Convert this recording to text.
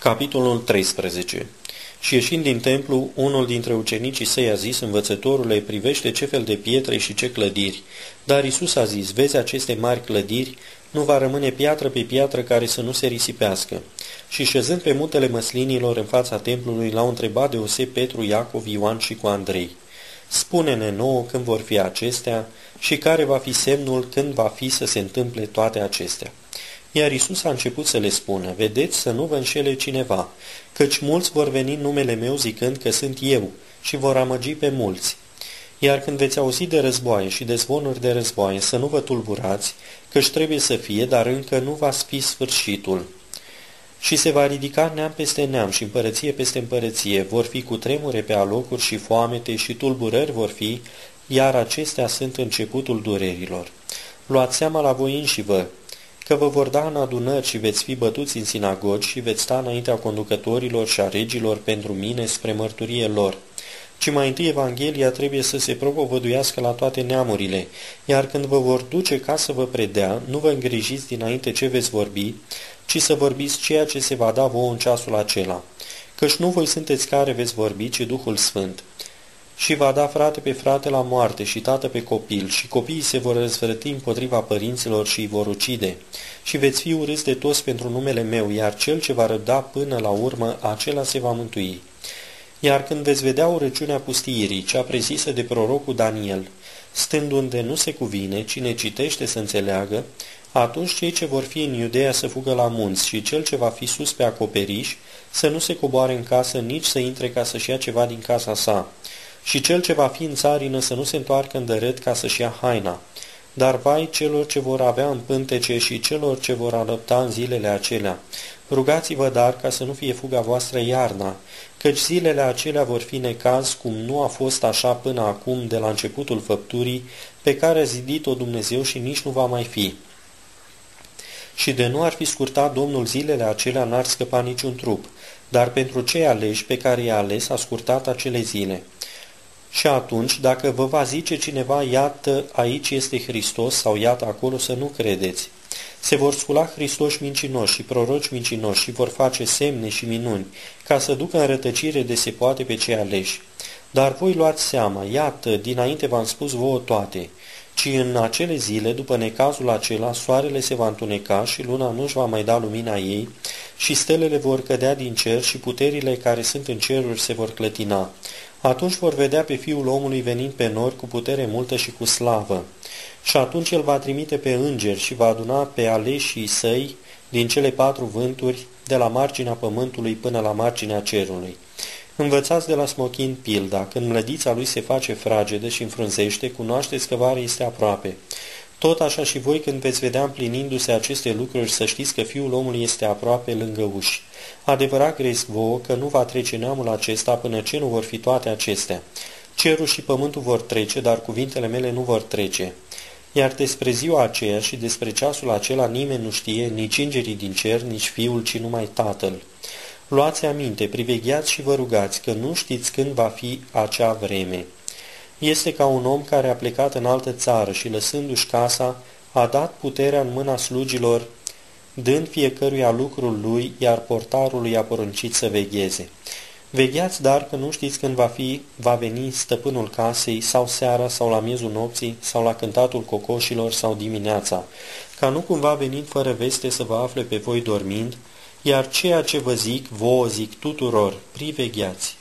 Capitolul 13 Și ieșind din templu, unul dintre ucenicii săi a zis, învățătorule, privește ce fel de pietre și ce clădiri. Dar Isus a zis, vezi aceste mari clădiri, nu va rămâne piatră pe piatră care să nu se risipească. Și șezând pe muntele măslinilor în fața templului, l-au întrebat Ose, Petru, Iacov, Ioan și cu Andrei. Spune-ne nouă când vor fi acestea și care va fi semnul când va fi să se întâmple toate acestea. Iar Isus a început să le spună, vedeți să nu vă înșele cineva, căci mulți vor veni în numele meu zicând că sunt eu și vor amăgi pe mulți. Iar când veți auzi de războaie și de zvonuri de războaie, să nu vă tulburați, căci trebuie să fie, dar încă nu va fi sfârșitul. Și se va ridica neam peste neam și împărăție peste împărăție, vor fi cu tremure pe alocuri și foamete și tulburări vor fi, iar acestea sunt începutul durerilor. Luați seama la voi înși vă, că vă vor da în adunări și veți fi bătuți în sinagogi și veți sta înaintea conducătorilor și a regilor pentru mine spre mărturie lor. Ci mai întâi Evanghelia trebuie să se propovăduiască la toate neamurile, iar când vă vor duce ca să vă predea, nu vă îngrijiți dinainte ce veți vorbi, ci să vorbiți ceea ce se va da vouă în ceasul acela. Căci nu voi sunteți care veți vorbi, ci Duhul Sfânt și va da frate pe frate la moarte și tată pe copil și copiii se vor răzvrăti împotriva părinților și îi vor ucide. Și veți fi urâți de toți pentru numele meu, iar cel ce va răbda până la urmă, acela se va mântui. Iar când veți vedea urăciunea pustiirii, cea prezisă de prorocul Daniel, stând unde nu se cuvine, cine citește să înțeleagă, atunci cei ce vor fi în Iudeea să fugă la munți și cel ce va fi sus pe acoperiș să nu se coboare în casă, nici să intre ca să-și ia ceva din casa sa și cel ce va fi în țarină să nu se întoarcă în dărât ca să-și ia haina. Dar vai celor ce vor avea în pântece și celor ce vor alăpta în zilele acelea. Rugați-vă dar ca să nu fie fuga voastră iarna, căci zilele acelea vor fi necaz cum nu a fost așa până acum de la începutul făpturii, pe care a zidit-o Dumnezeu și nici nu va mai fi. Și de nu ar fi scurtat Domnul zilele acelea, n-ar scăpa niciun trup, dar pentru cei aleși pe care i-a ales a scurtat acele zile. Și atunci, dacă vă va zice cineva, iată, aici este Hristos sau iată acolo, să nu credeți. Se vor scula Hristoși mincinoși și proroci mincinoși și vor face semne și minuni, ca să ducă în rătăcire de se poate pe cei aleși. Dar voi luați seama, iată, dinainte v-am spus vouă toate, ci în acele zile, după necazul acela, soarele se va întuneca și luna nu-și va mai da lumina ei și stelele vor cădea din cer și puterile care sunt în ceruri se vor clătina. Atunci vor vedea pe Fiul omului venind pe nori cu putere multă și cu slavă. Și atunci el va trimite pe îngeri și va aduna pe aleșii săi din cele patru vânturi, de la marginea pământului până la marginea cerului. Învățați de la smochin pilda, când mlădița lui se face fragedă și înfrunzește, cunoașteți că vara este aproape. Tot așa și voi când veți vedea împlinindu-se aceste lucruri, să știți că Fiul omului este aproape lângă uși. Adevărat crezi vouă că nu va trece neamul acesta până ce nu vor fi toate acestea. Cerul și pământul vor trece, dar cuvintele mele nu vor trece. Iar despre ziua aceea și despre ceasul acela nimeni nu știe, nici îngerii din cer, nici fiul, ci numai tatăl. Luați aminte, privegheați și vă rugați, că nu știți când va fi acea vreme. Este ca un om care a plecat în altă țară și lăsându-și casa, a dat puterea în mâna slugilor dând fiecăruia lucrul lui, iar portarului a poruncit să vegheze. Vegheați dar că nu știți când va, fi, va veni stăpânul casei, sau seara, sau la miezul nopții, sau la cântatul cocoșilor, sau dimineața, ca nu cumva venind fără veste să vă afle pe voi dormind, iar ceea ce vă zic, vouă zic tuturor, privegheați.